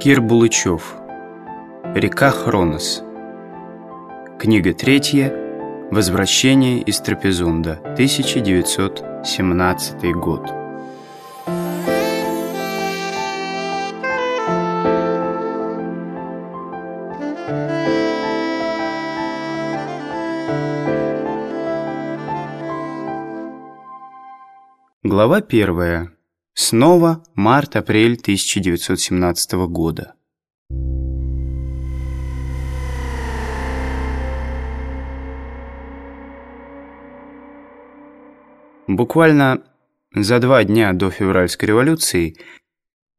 Кир Булычев. Река Хронос. Книга третья. Возвращение из Трапезунда. 1917 год. Глава первая. Снова март-апрель 1917 года. Буквально за два дня до февральской революции,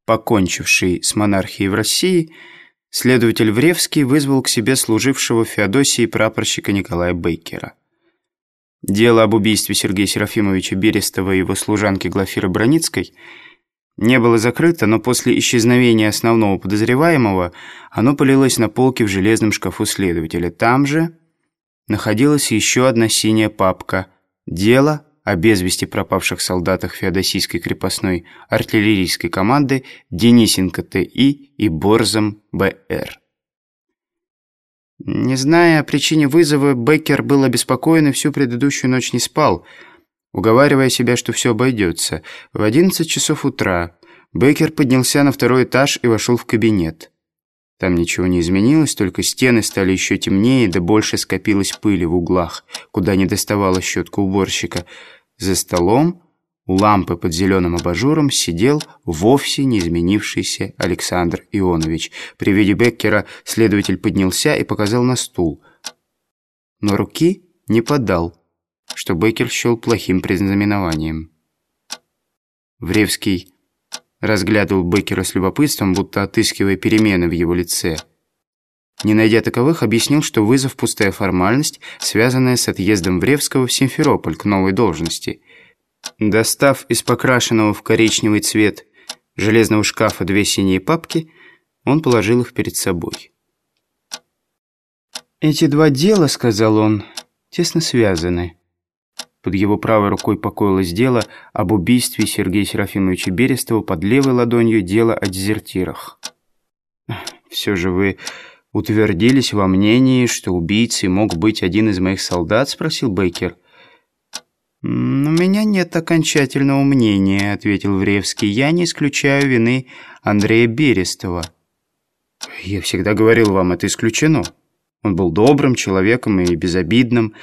покончившей с монархией в России, следователь Вревский вызвал к себе служившего в Феодосии прапорщика Николая Бейкера. Дело об убийстве Сергея Серафимовича Берестова и его служанки Глафиры Броницкой не было закрыто, но после исчезновения основного подозреваемого оно полилось на полке в железном шкафу следователя. Там же находилась еще одна синяя папка «Дело о без вести пропавших солдатах Феодосийской крепостной артиллерийской команды Денисенко Т.И. и Борзом Б.Р.». Не зная о причине вызова, Беккер был обеспокоен и всю предыдущую ночь не спал, уговаривая себя, что все обойдется. В одиннадцать часов утра Беккер поднялся на второй этаж и вошел в кабинет. Там ничего не изменилось, только стены стали еще темнее, да больше скопилось пыли в углах, куда не доставала щетка уборщика. За столом у лампы под зеленым абажуром сидел вовсе не изменившийся Александр Ионович. При виде Беккера следователь поднялся и показал на стул. Но руки не подал, что Беккер счел плохим предзнаменованием. Вревский разглядывал Беккера с любопытством, будто отыскивая перемены в его лице. Не найдя таковых, объяснил, что вызов – пустая формальность, связанная с отъездом Вревского в Симферополь к новой должности – Достав из покрашенного в коричневый цвет железного шкафа две синие папки, он положил их перед собой. «Эти два дела, — сказал он, — тесно связаны». Под его правой рукой покоилось дело об убийстве Сергея Серафимовича Берестова, под левой ладонью дело о дезертирах. «Все же вы утвердились во мнении, что убийцей мог быть один из моих солдат?» — спросил Бейкер. «У меня нет окончательного мнения», — ответил Вревский. «Я не исключаю вины Андрея Берестова». «Я всегда говорил вам, это исключено. Он был добрым человеком и безобидным.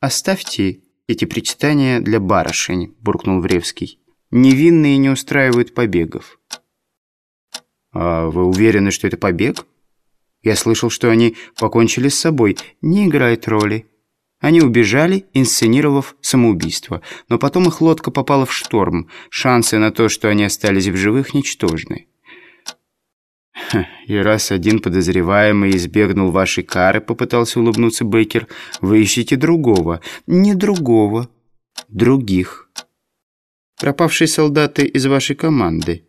Оставьте эти причитания для барышень», — буркнул Вревский. «Невинные не устраивают побегов». «А вы уверены, что это побег?» «Я слышал, что они покончили с собой. Не играет роли». Они убежали, инсценировав самоубийство, но потом их лодка попала в шторм. Шансы на то, что они остались в живых, ничтожны. «И раз один подозреваемый избегнул вашей кары, — попытался улыбнуться Бейкер, — вы ищете другого. Не другого, других. Пропавшие солдаты из вашей команды.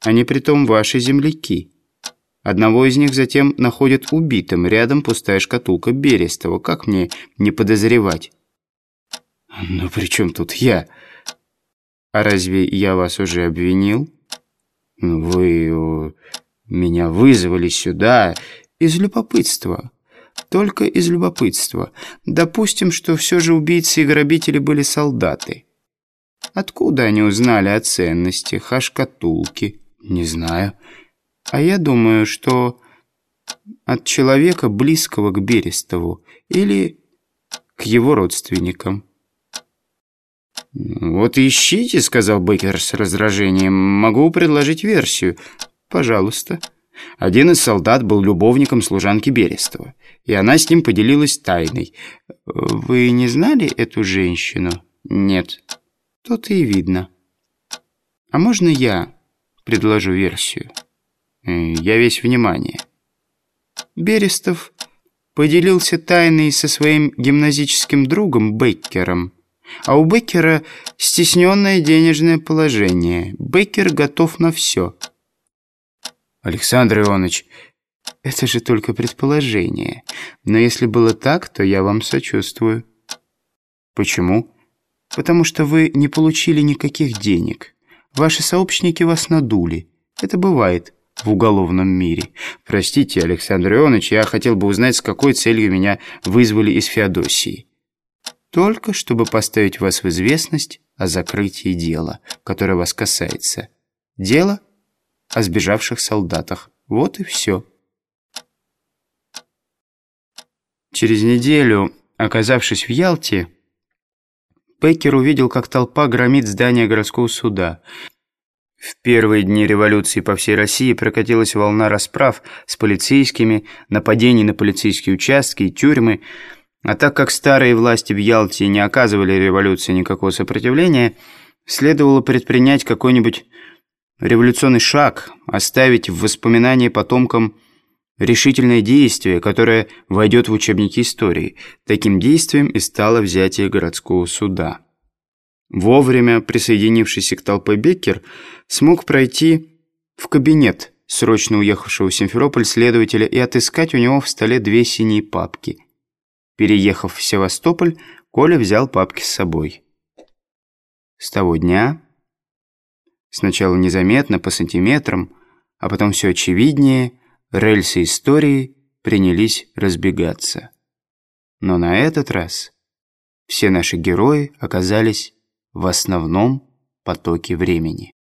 Они притом ваши земляки». Одного из них затем находят убитым, рядом пустая шкатулка Берестова. Как мне не подозревать? Ну при чем тут я? А разве я вас уже обвинил? Ну, вы меня вызвали сюда из любопытства. Только из любопытства. Допустим, что все же убийцы и грабители были солдаты. Откуда они узнали о ценностях, о шкатулке? Не знаю. А я думаю, что от человека, близкого к Берестову, или к его родственникам. «Вот ищите», — сказал Беккер с раздражением. «Могу предложить версию». «Пожалуйста». Один из солдат был любовником служанки Берестова, и она с ним поделилась тайной. «Вы не знали эту женщину?» «Нет». «То-то и видно». «А можно я предложу версию?» Я весь внимание. Берестов поделился тайной со своим гимназическим другом Беккером. А у Беккера стесненное денежное положение. Беккер готов на все. Александр Иванович, это же только предположение. Но если было так, то я вам сочувствую. Почему? Потому что вы не получили никаких денег. Ваши сообщники вас надули. Это бывает в уголовном мире. Простите, Александр Ионович, я хотел бы узнать, с какой целью меня вызвали из Феодосии. Только чтобы поставить вас в известность о закрытии дела, которое вас касается. Дело о сбежавших солдатах. Вот и все. Через неделю, оказавшись в Ялте, Пеккер увидел, как толпа громит здание городского суда. В первые дни революции по всей России прокатилась волна расправ с полицейскими, нападений на полицейские участки и тюрьмы. А так как старые власти в Ялте не оказывали революции никакого сопротивления, следовало предпринять какой-нибудь революционный шаг, оставить в воспоминании потомкам решительное действие, которое войдет в учебники истории. Таким действием и стало взятие городского суда. Вовремя присоединившийся к толпе Беккер смог пройти в кабинет срочно уехавшего в Симферополь следователя и отыскать у него в столе две синие папки. Переехав в Севастополь, Коля взял папки с собой. С того дня, сначала незаметно, по сантиметрам, а потом все очевиднее – рельсы истории принялись разбегаться. Но на этот раз все наши герои оказались в основном потоке времени.